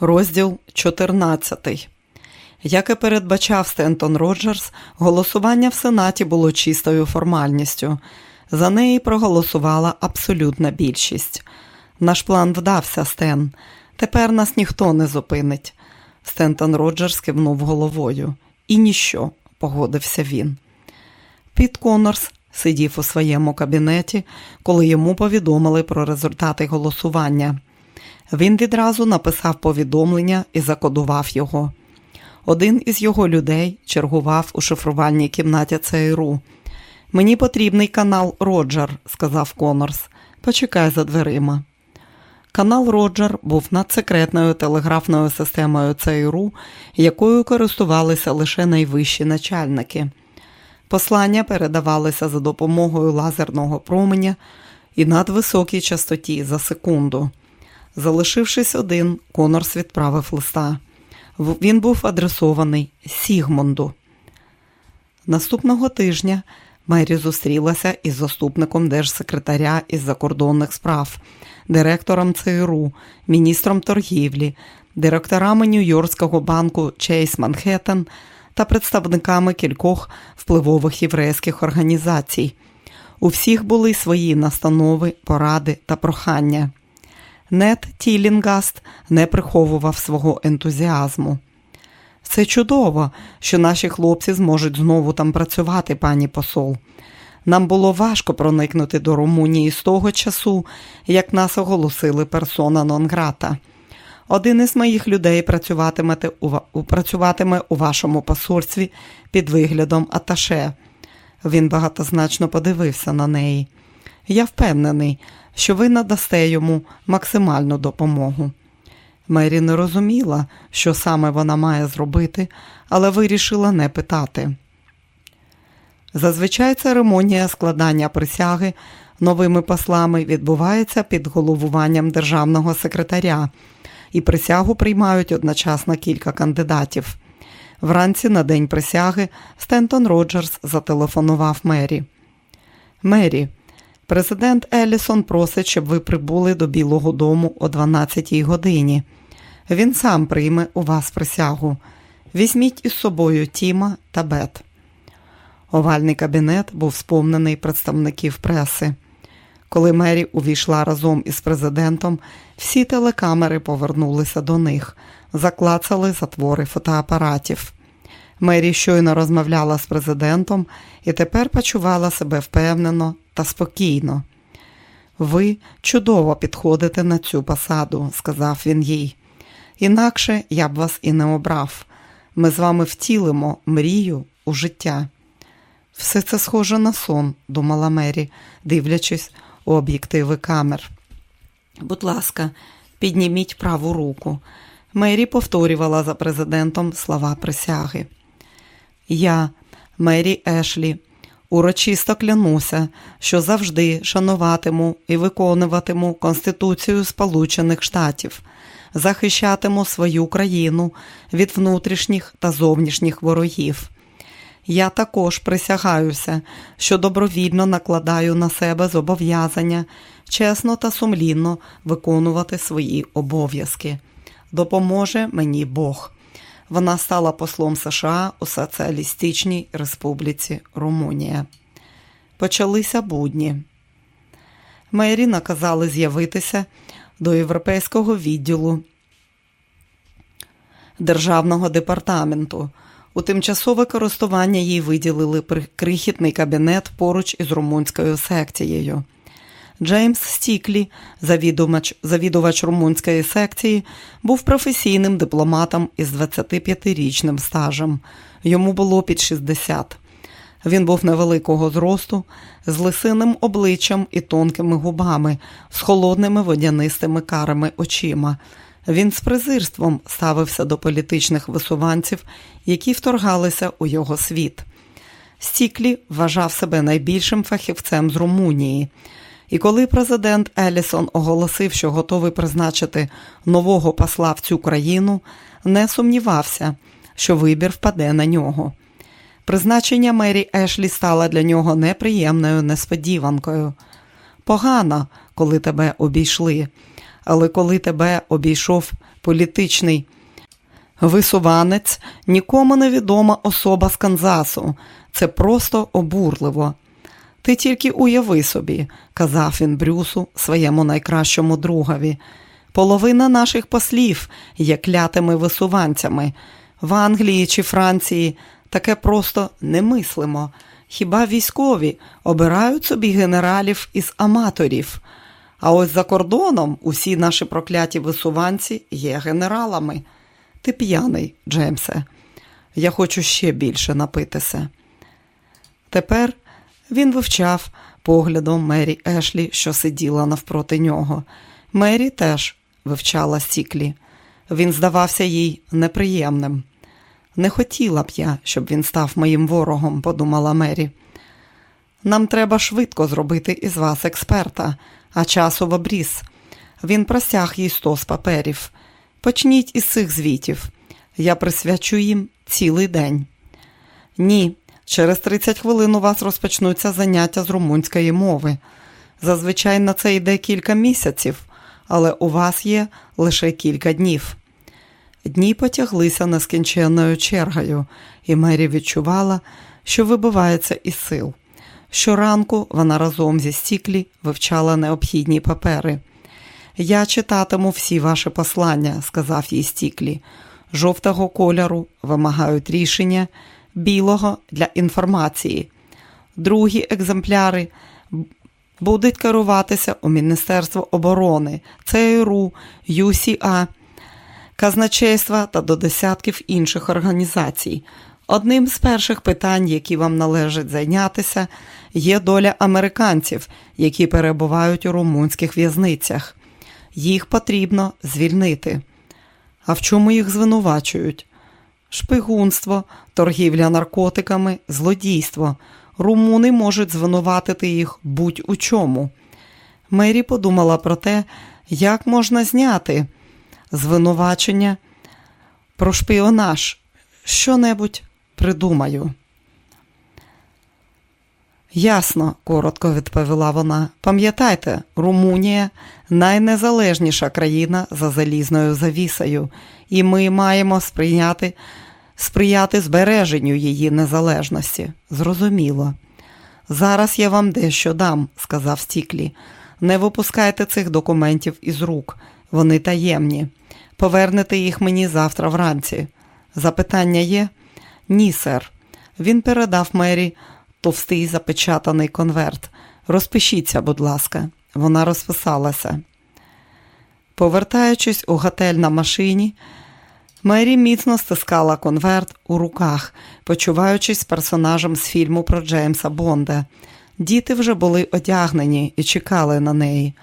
Розділ 14. Як і передбачав Стентон Роджерс, голосування в Сенаті було чистою формальністю. За неї проголосувала абсолютна більшість. Наш план вдався, Стен. Тепер нас ніхто не зупинить. Стентон Роджерс кивнув головою. І ніщо, погодився він. Піт Конорс сидів у своєму кабінеті, коли йому повідомили про результати голосування. Він відразу написав повідомлення і закодував його. Один із його людей чергував у шифрувальній кімнаті ЦРУ. Мені потрібний канал Роджер, сказав Конорс. Почекай за дверима. Канал Роджер був надсекретною телеграфною системою ЦРУ, якою користувалися лише найвищі начальники. Послання передавалися за допомогою лазерного променя і надвисокій частоті за секунду. Залишившись один, Конорс відправив листа. Він був адресований Сігмунду. Наступного тижня Мері зустрілася із заступником держсекретаря із закордонних справ, директором ЦРУ, міністром торгівлі, директорами Нью-Йоркського банку Чейс Манхеттен та представниками кількох впливових єврейських організацій. У всіх були свої настанови, поради та прохання. Нет Тілінгаст не приховував свого ентузіазму. Це чудово, що наші хлопці зможуть знову там працювати, пані посол. Нам було важко проникнути до Румунії з того часу, як нас оголосили персона нон-грата. Один із моїх людей працюватиме у, вашому посольстві під виглядом Аташе. Він багатозначно подивився на неї. Я впевнений, що ви надасте йому максимальну допомогу. Мері не розуміла, що саме вона має зробити, але вирішила не питати. Зазвичай церемонія складання присяги новими послами відбувається під головуванням державного секретаря, і присягу приймають одночасно кілька кандидатів. Вранці на день присяги Стентон Роджерс зателефонував Мері. Мері, Президент Елісон просить, щоб ви прибули до Білого дому о 12-й годині. Він сам прийме у вас присягу. Візьміть із собою Тіма та Бет. Овальний кабінет був сповнений представників преси. Коли Мері увійшла разом із президентом, всі телекамери повернулися до них, заклацали затвори фотоапаратів. Мері щойно розмовляла з президентом і тепер почувала себе впевнено та спокійно. Ви чудово підходите на цю посаду, сказав він їй. Інакше я б вас і не обрав. Ми з вами втілимо мрію у життя. Все це схоже на сон, думала Мері, дивлячись у об'єктиви камер. Будь ласка, підніміть праву руку. Мері повторювала за президентом слова присяги. Я, Мері Ешлі, урочисто клянуся, що завжди шануватиму і виконуватиму Конституцію Сполучених Штатів, захищатиму свою країну від внутрішніх та зовнішніх ворогів. Я також присягаюся, що добровільно накладаю на себе зобов'язання чесно та сумлінно виконувати свої обов'язки. Допоможе мені Бог. Вона стала послом США у Соціалістичній Республіці Румунія. Почалися будні. Мері наказали з'явитися до Європейського відділу Державного департаменту. У тимчасове користування їй виділили крихітний кабінет поруч із румунською секцією. Джеймс Стіклі, завідувач, завідувач румунської секції, був професійним дипломатом із 25-річним стажем. Йому було під 60. Він був невеликого зросту, з лисиним обличчям і тонкими губами, з холодними водянистими карими очима. Він з презирством ставився до політичних висуванців, які вторгалися у його світ. Стіклі вважав себе найбільшим фахівцем з Румунії. І коли президент Елісон оголосив, що готовий призначити нового посла в цю країну, не сумнівався, що вибір впаде на нього. Призначення Мері Ешлі стало для нього неприємною несподіванкою. Погано, коли тебе обійшли, але коли тебе обійшов політичний висуванець, нікому невідома особа з Канзасу. Це просто обурливо. Ти тільки уяви собі, казав він Брюсу, своєму найкращому другові. Половина наших послів є клятими висуванцями. В Англії чи Франції таке просто не мислимо. Хіба військові обирають собі генералів із аматорів? А ось за кордоном усі наші прокляті висуванці є генералами. Ти п'яний, Джеймсе. Я хочу ще більше напитися. Тепер він вивчав поглядом Мері Ешлі, що сиділа навпроти нього. Мері теж вивчала Сіклі. Він здавався їй неприємним. Не хотіла б я, щоб він став моїм ворогом, подумала Мері. Нам треба швидко зробити із вас експерта, а часу в обріз. Він простяг їй сто з паперів. Почніть із цих звітів. Я присвячу їм цілий день. Ні, через 30 хвилин у вас розпочнуться заняття з румунської мови. Зазвичай на це йде кілька місяців, але у вас є лише кілька днів. Дні потяглися нескінченною чергою, і Мері відчувала, що вибивається із сил. Щоранку вона разом зі Стіклі вивчала необхідні папери. Я читатиму всі ваші послання, сказав їй Стіклі. Жовтого кольору вимагають рішення, білого для інформації. Другі екземпляри будуть керуватися у Міністерство оборони, ЦРУ, ЮСІА, казначейства та до десятків інших організацій. Одним з перших питань, які вам належить зайнятися, є доля американців, які перебувають у румунських в'язницях. Їх потрібно звільнити. А в чому їх звинувачують? Шпигунство, торгівля наркотиками, злодійство. Румуни можуть звинуватити їх будь-у чому. Мері подумала про те, як можна зняти звинувачення про шпіонаж. Що-небудь придумаю. Ясно, коротко відповіла вона. Пам'ятайте, Румунія найнезалежніша країна за залізною завісою, і ми маємо сприяти, сприяти збереженню її незалежності. Зрозуміло. Зараз я вам дещо дам, сказав Стіклі. Не випускайте цих документів із рук, вони таємні. Повернете їх мені завтра вранці. Запитання є? Ні, сер. Він передав Мері товстий запечатаний конверт. Розпишіться, будь ласка, вона розписалася. Повертаючись у готель на машині, Мері міцно стискала конверт у руках, почуваючись персонажем з фільму про Джеймса Бонда. Діти вже були одягнені і чекали на неї.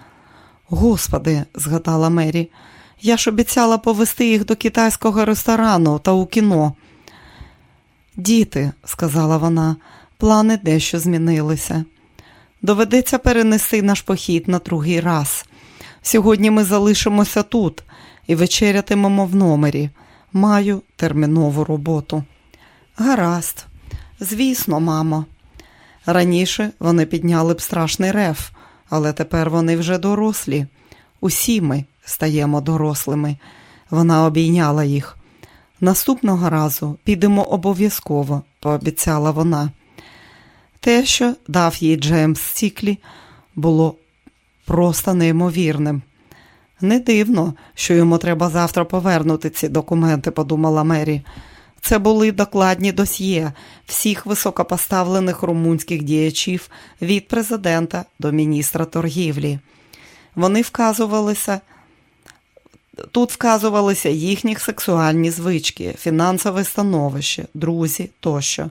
Господи, згадала Мері, я ж обіцяла повести їх до китайського ресторану та у кіно. Діти, сказала вона, плани дещо змінилися. Доведеться перенести наш похід на другий раз. Сьогодні ми залишимося тут і вечерятимемо в номері. Маю термінову роботу. Гаразд, звісно, мамо. Раніше вони підняли б страшний рев, але тепер вони вже дорослі. Усі ми стаємо дорослими. Вона обійняла їх. Наступного разу підемо обов'язково, пообіцяла вона. Те, що дав їй Джеймс Сіклі, було просто неймовірним. Не дивно, що йому треба завтра повернути ці документи, подумала Мері. Це були докладні досьє всіх високопоставлених румунських діячів від президента до міністра торгівлі. Вони вказувалися. Тут вказувалися їхні сексуальні звички, фінансове становище, друзі тощо.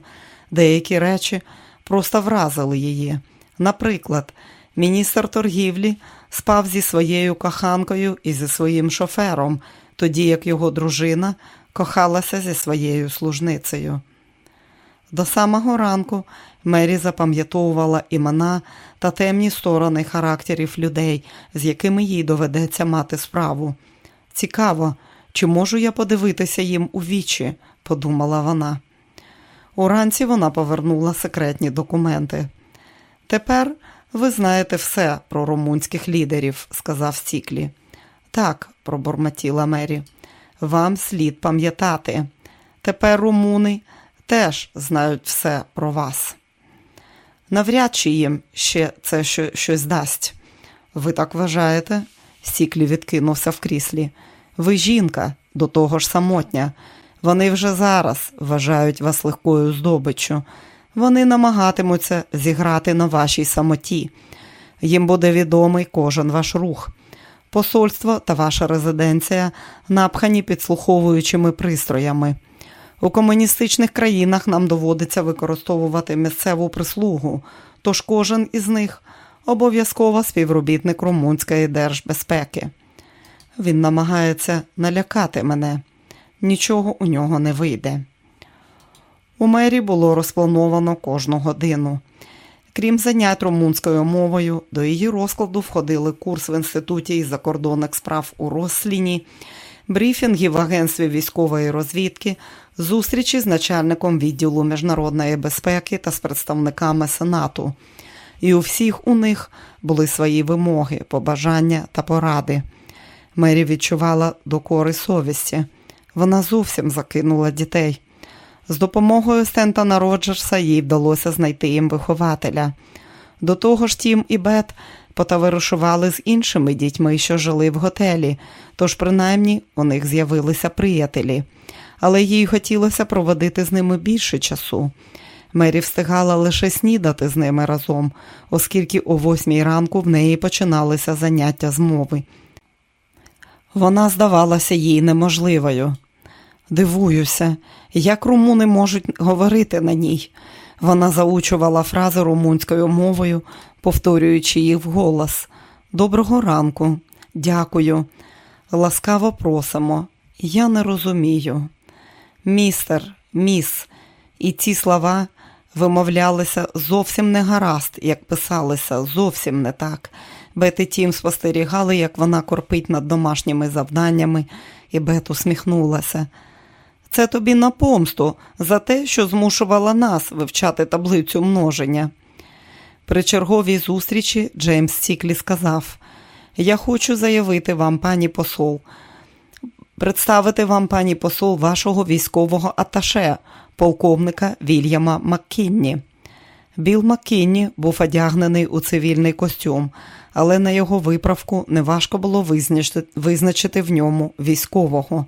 Деякі речі просто вразили її. Наприклад, міністр торгівлі спав зі своєю коханкою і зі своїм шофером, тоді як його дружина кохалася зі своєю служницею. До самого ранку Мері запам'ятовувала імена та темні сторони характерів людей, з якими їй доведеться мати справу. Цікаво, чи можу я подивитися їм у вічі, подумала вона. Уранці вона повернула секретні документи. Тепер ви знаєте все про румунських лідерів, сказав Сіклі. Так, пробормотіла Мері. Вам слід пам'ятати. Тепер румуни теж знають все про вас. Навряд чи їм ще це щось дасть. Ви так вважаєте? Сіклі відкинувся в кріслі. Ви жінка, до того ж самотня. Вони вже зараз вважають вас легкою здобиччю. Вони намагатимуться зіграти на вашій самоті. Їм буде відомий кожен ваш рух. Посольство та ваша резиденція напхані підслуховуючими пристроями. У комуністичних країнах нам доводиться використовувати місцеву прислугу, тож кожен із них обов'язково співробітник Румунської держбезпеки. Він намагається налякати мене, нічого у нього не вийде. У мері було розплановано кожну годину. Крім занять румунською мовою, до її розкладу входили курс в інституті із закордонних справ у Росліні, брифінги в агентстві військової розвідки, зустрічі з начальником відділу міжнародної безпеки та з представниками Сенату. І у всіх у них були свої вимоги, побажання та поради. Мері відчувала докори совісті. Вона зовсім закинула дітей. З допомогою Стентона Роджерса їй вдалося знайти їм вихователя. До того ж, Тім і Бет потоваришували з іншими дітьми, що жили в готелі, тож, принаймні, у них з'явилися приятелі, але їй хотілося проводити з ними більше часу. Мері встигала лише снідати з ними разом, оскільки о восьмій ранку в неї починалися заняття з мови. Вона здавалася їй неможливою. Дивуюся, як румуни можуть говорити на ній. Вона заучувала фрази румунською мовою, повторюючи їх вголос. Доброго ранку, дякую. Ласкаво просимо. Я не розумію. Містер, міс, і ці слова вимовлялися зовсім не гаразд, як писалися, зовсім не так. Бет і Тім спостерігали, як вона корпить над домашніми завданнями, і Бет усміхнулася. Це тобі на помсту за те, що змушувала нас вивчати таблицю множення. При черговій зустрічі Джеймс Сіклі сказав: Я хочу заявити вам, пані посол, представити вам, пані посол, вашого військового аташе, полковника Вільяма Маккінні. Біл Маккінні був одягнений у цивільний костюм, але на його виправку неважко було визначити, в ньому військового.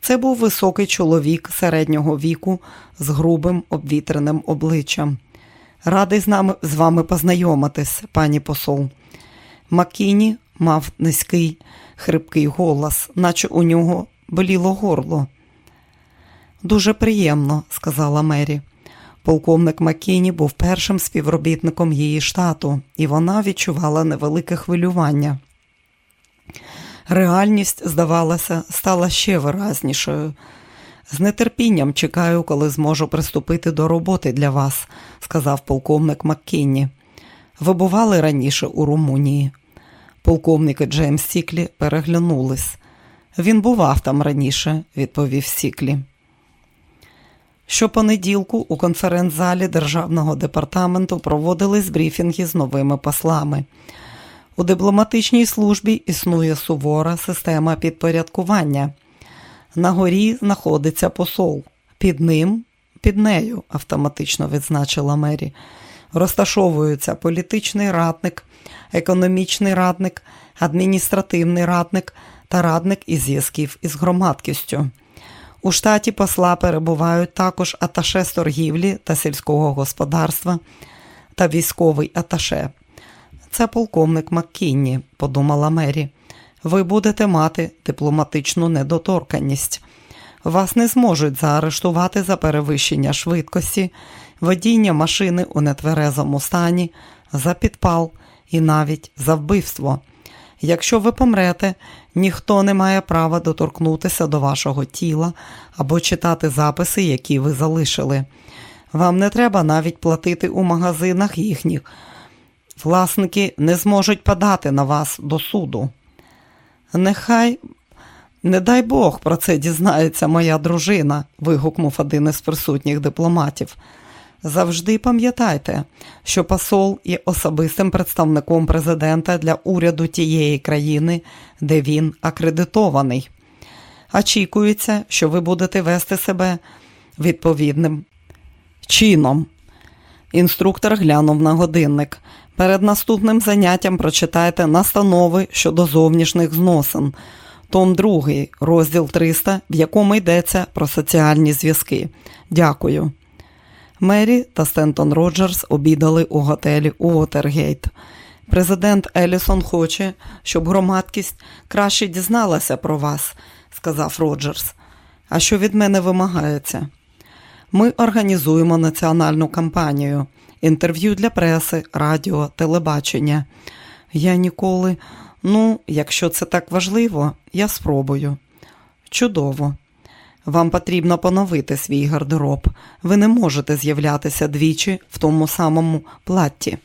Це був високий чоловік середнього віку з грубим обвітреним обличчям. Радий з нами з вами познайомитись, пані посол. Маккіні мав низький хрипкий голос, наче у нього боліло горло. Дуже приємно, сказала Мері. Полковник Маккіні був першим співробітником її штату, і вона відчувала невелике хвилювання. Реальність, здавалося, стала ще виразнішою. З нетерпінням чекаю, коли зможу приступити до роботи для вас, сказав полковник Маккінні. Ви бували раніше у Румунії. Полковник і Джеймс Сіклі переглянулись. Він бував там раніше, відповів Сіклі. Щопонеділку у конференц-залі Державного департаменту проводились брифінги з новими послами. У дипломатичній службі існує сувора система підпорядкування. На горі знаходиться посол. Під ним, під нею, автоматично відзначила Мері. Розташовуються політичний радник, економічний радник, адміністративний радник та радник із зв'язків із громадкістю. У штаті посла перебувають також аташе з торгівлі та сільського господарства та військовий аташе. Це полковник Маккінні, подумала Мері. Ви будете мати дипломатичну недоторканність. Вас не зможуть заарештувати за перевищення швидкості, водіння машини у нетверезому стані, за підпал і навіть за вбивство. Якщо ви помрете, ніхто не має права доторкнутися до вашого тіла або читати записи, які ви залишили. Вам не треба навіть платити у магазинах їхніх. Власники не зможуть подати на вас до суду. Нехай, не дай Бог, про це дізнається моя дружина, вигукнув один із присутніх дипломатів. Завжди пам'ятайте, що посол є особистим представником президента для уряду тієї країни, де він акредитований. Очікується, що ви будете вести себе відповідним чином. Інструктор глянув на годинник. Перед наступним заняттям прочитайте настанови щодо зовнішніх зносин. Том 2, розділ 300, в якому йдеться про соціальні зв'язки. Дякую. Мері та Стентон Роджерс обідали у готелі Уотергейт. Президент Елісон хоче, щоб громадськість краще дізналася про вас, сказав Роджерс. А що від мене вимагається? Ми організуємо національну кампанію, інтерв'ю для преси, радіо, телебачення. Я ніколи, ну, якщо це так важливо, я спробую. Чудово. Вам потрібно поновити свій гардероб. Ви не можете з'являтися двічі в тому самому платті.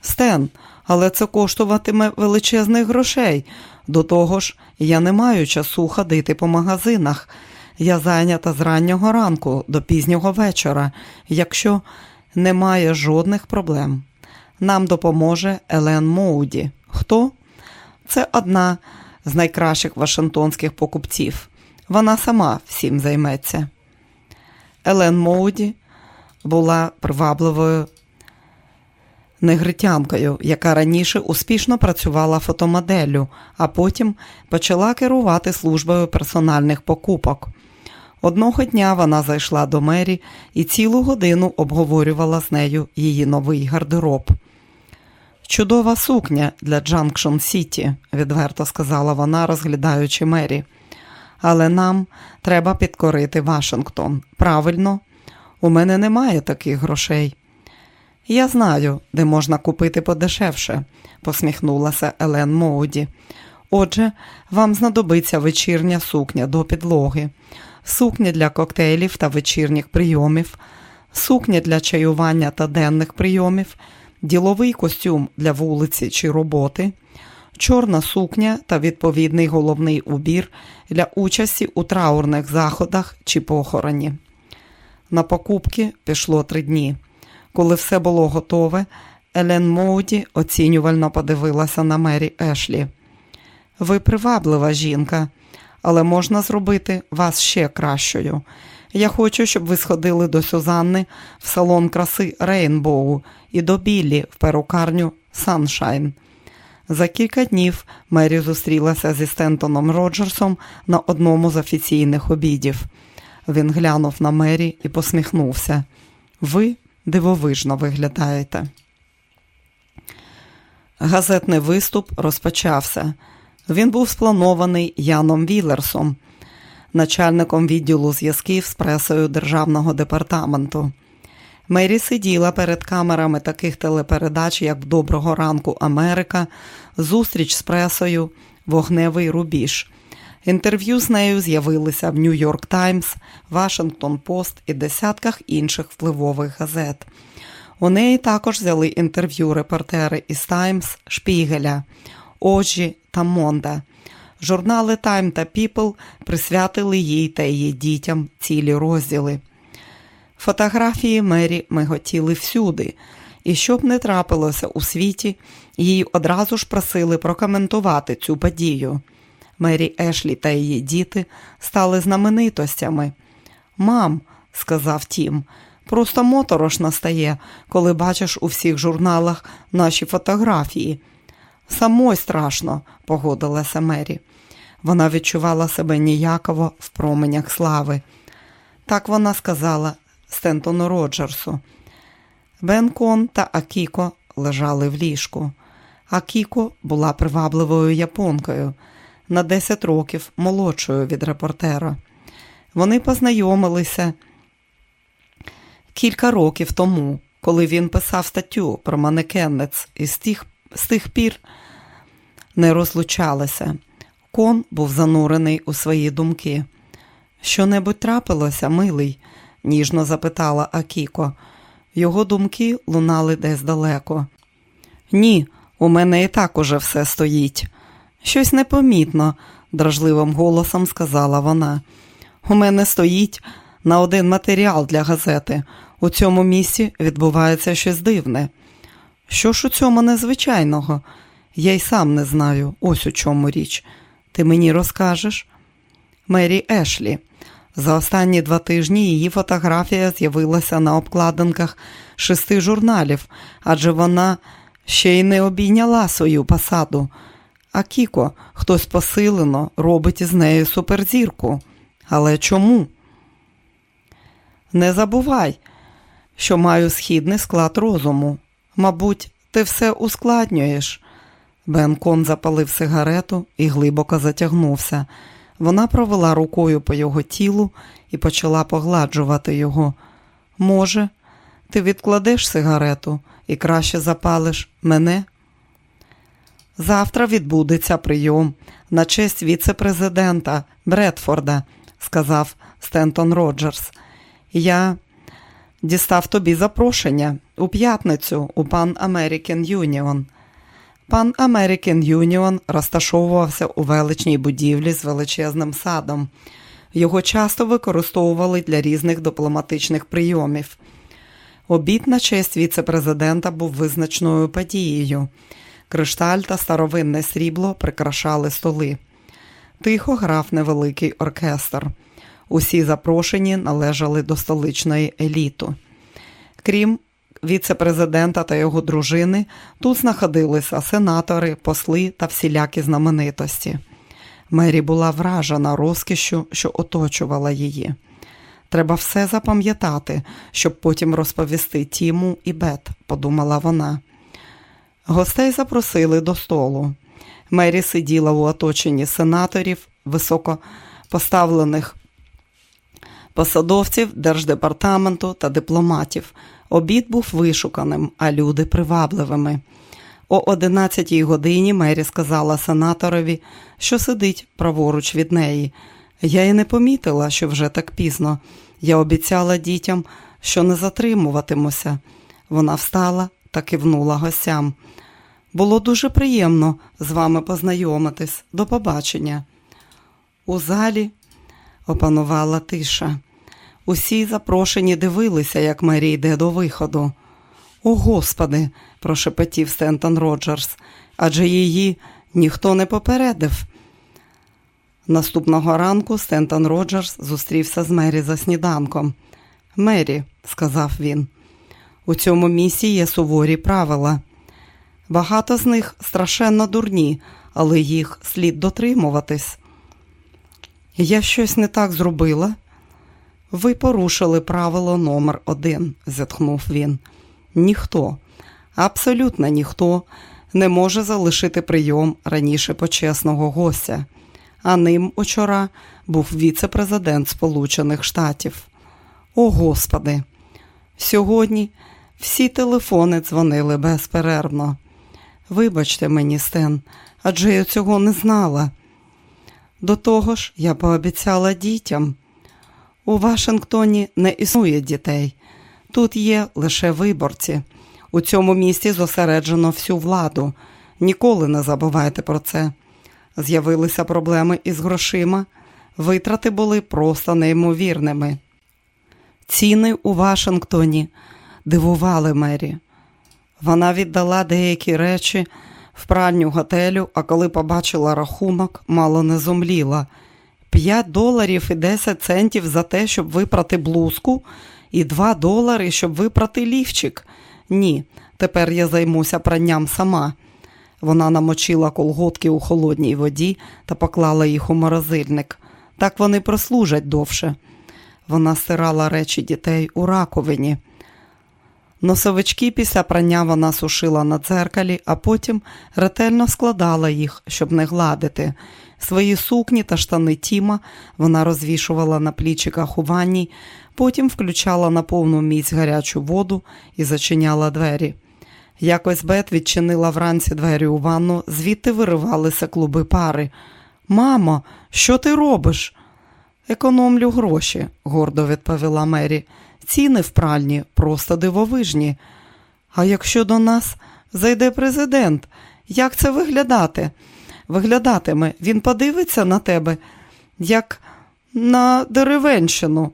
Стен, але це коштуватиме величезних грошей. До того ж, я не маю часу ходити по магазинах. Я зайнята з раннього ранку до пізнього вечора, якщо немає жодних проблем. Нам допоможе Елен Моуді. Хто? Це одна з найкращих вашингтонських покупців. Вона сама всім займеться. Елен Моуді була привабливою негритянкою, яка раніше успішно працювала фотомоделлю, а потім почала керувати службою персональних покупок. Одного дня вона зайшла до Мері і цілу годину обговорювала з нею її новий гардероб. Чудова сукня для Джанкшн Сіті, відверто сказала вона, розглядаючи Мері. Але нам треба підкорити Вашингтон. Правильно, у мене немає таких грошей. Я знаю, де можна купити подешевше, посміхнулася Елен Моуді. Отже, вам знадобиться вечірня сукня до підлоги, сукня для коктейлів та вечірніх прийомів, сукня для чаювання та денних прийомів, діловий костюм для вулиці чи роботи, чорна сукня та відповідний головний убір для участі у траурних заходах чи похороні. На покупки пішло три дні. Коли все було готове, Елен Моуді оцінювально подивилася на Мері Ешлі. Ви приваблива жінка, але можна зробити вас ще кращою. Я хочу, щоб ви сходили до Сюзанни в салон краси Рейнбоу і до Біллі в перукарню Саншайн. За кілька днів Мері зустрілася зі Стентоном Роджерсом на одному з офіційних обідів. Він глянув на Мері і посміхнувся. Ви дивовижно виглядаєте. Газетний виступ розпочався. Він був спланований Яном Вілерсом, начальником відділу зв'язків з пресою Державного департаменту. Мері сиділа перед камерами таких телепередач, як Доброго ранку Америка, Зустріч з пресою, Вогневий Рубіж. Інтерв'ю з нею з'явилися в Нью-Йорк Таймс, Вашингтон Пост і десятках інших впливових газет. У неї також взяли інтерв'ю репортери із Таймс, Шпігеля, Оджі та Монда. Журнали Time та People присвятили їй та її дітям цілі розділи. Фотографії Мері миготіли всюди, і щоб не трапилося у світі, її одразу ж просили прокоментувати цю подію. Мері Ешлі та її діти стали знаменитостями. Мам, сказав Тім, просто моторошно стає, коли бачиш у всіх журналах наші фотографії. Самой страшно, погодилася Мері. Вона відчувала себе ніяково в променях слави. Так вона сказала Стентону Роджерсу. Бен Кон та Акіко лежали в ліжку. Акіко була привабливою японкою на 10 років молодшою від репортера. Вони познайомилися кілька років тому, коли він писав статтю про манекенниць, і з тих, з тих пір не розлучалися. Кон був занурений у свої думки. Що небудь трапилося, милий? ніжно запитала Акіко. Його думки лунали десь далеко. Ні, у мене і так уже все стоїть. Щось непомітно, дражливим голосом сказала вона. У мене стоїть на один матеріал для газети. У цьому місці відбувається щось дивне. Що ж у цьому незвичайного? Я й сам не знаю, ось у чому річ. Ти мені розкажеш? Мері Ешлі. За останні два тижні її фотографія з'явилася на обкладинках шести журналів, адже вона ще й не обійняла свою посаду. А Кіко хтось посилено робить із нею суперзірку. Але чому? Не забувай, що маю східний склад розуму. Мабуть, ти все ускладнюєш. Бенкон запалив сигарету і глибоко затягнувся. Вона провела рукою по його тілу і почала погладжувати його. Може, ти відкладеш сигарету і краще запалиш мене? Завтра відбудеться прийом на честь віце-президента Бредфорда, сказав Стентон Роджерс. Я дістав тобі запрошення у п'ятницю у Пан American Union. Пан American Union розташовувався у величній будівлі з величезним садом. Його часто використовували для різних дипломатичних прийомів. Обід на честь віце-президента був визначною подією. Кришталь та старовинне срібло прикрашали столи. Тихо грав невеликий оркестр. Усі запрошені належали до столичної еліту. Крім віце-президента та його дружини, тут знаходилися сенатори, посли та всілякі знаменитості. Мері була вражена розкішю, що оточувала її. Треба все запам'ятати, щоб потім розповісти Тіму і Бет, подумала вона. Гостей запросили до столу. Мері сиділа у оточенні сенаторів, високопоставлених посадовців держдепартаменту та дипломатів. Обід був вишуканим, а люди привабливими. О 11 годині Мері сказала сенаторові, що сидить праворуч від неї. Я й не помітила, що вже так пізно. Я обіцяла дітям, що не затримуватимуся. Вона встала та кивнула гостям. Було дуже приємно з вами познайомитись. До побачення. У залі опанувала тиша. Усі запрошені дивилися, як Мері йде до виходу. О, Господи, прошепотів Стентон Роджерс, адже її ніхто не попередив. Наступного ранку Стентон Роджерс зустрівся з Мері за сніданком. Мері, сказав він, у цьому місці є суворі правила. Багато з них страшенно дурні, але їх слід дотримуватись. Я щось не так зробила. Ви порушили правило номер один, зітхнув він. Ніхто, абсолютно ніхто не може залишити прийом раніше почесного гостя, а ним учора був віце-президент Сполучених Штатів. О Господи! Сьогодні всі телефони дзвонили безперервно. Вибачте мені, Стен, адже я цього не знала. До того ж, я пообіцяла дітям. У Вашингтоні не існує дітей. Тут є лише виборці. У цьому місті зосереджено всю владу. Ніколи не забувайте про це. З'явилися проблеми із грошима. Витрати були просто неймовірними. Ціни у Вашингтоні дивували Мері. Вона віддала деякі речі в пральню готелю, а коли побачила рахунок, мало не зумліла. П'ять доларів і 10 центів за те, щоб випрати блузку, і 2 долари, щоб випрати лівчик. Ні, тепер я займуся пранням сама. Вона намочила колготки у холодній воді та поклала їх у морозильник. Так вони прослужать довше. Вона стирала речі дітей у раковині. Носовички після прання вона сушила на дзеркалі, а потім ретельно складала їх, щоб не гладити. Свої сукні та штани Тіма вона розвішувала на плічиках у ванні, потім включала на повну міць гарячу воду і зачиняла двері. Якось Бет відчинила вранці двері у ванну, звідти виривалися клуби пари. Мамо, що ти робиш? Економлю гроші, гордо відповіла Мері. Ціни в пральні просто дивовижні. А якщо до нас зайде президент, як це виглядати? Виглядатиме, він подивиться на тебе, як на деревенщину.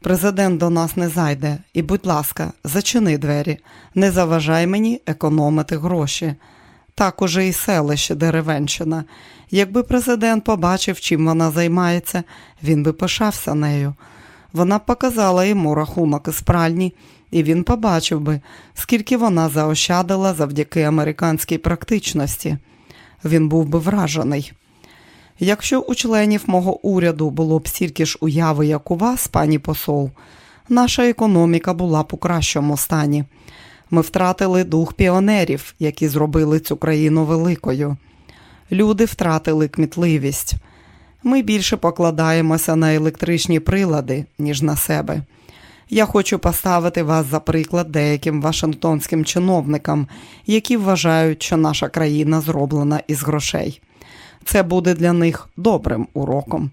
Президент до нас не зайде, і, будь ласка, зачини двері, не заважай мені економити гроші. Так уже і селище Деревенщина. Якби президент побачив, чим вона займається, він би пишався нею. Вона показала йому рахунок із пральні, і він побачив би, скільки вона заощадила завдяки американській практичності. Він був би вражений. Якщо у членів мого уряду було б стільки ж уяви, як у вас, пані посол, наша економіка була б у кращому стані. Ми втратили дух піонерів, які зробили цю країну великою. Люди втратили кмітливість. Ми більше покладаємося на електричні прилади, ніж на себе. Я хочу поставити вас за приклад деяким вашингтонським чиновникам, які вважають, що наша країна зроблена із грошей. Це буде для них добрим уроком.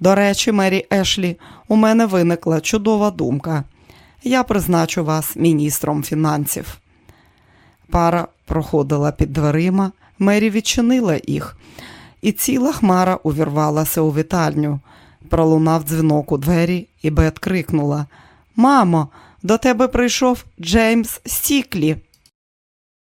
До речі, Мері Ешлі, у мене виникла чудова думка. Я призначу вас міністром фінансів. Пара проходила під дверима, Мері відчинила їх, і ціла хмара увірвалася у вітальню. Пролунав дзвінок у двері, і Бет крикнула: Мамо, до тебе прийшов Джеймс Стіклі.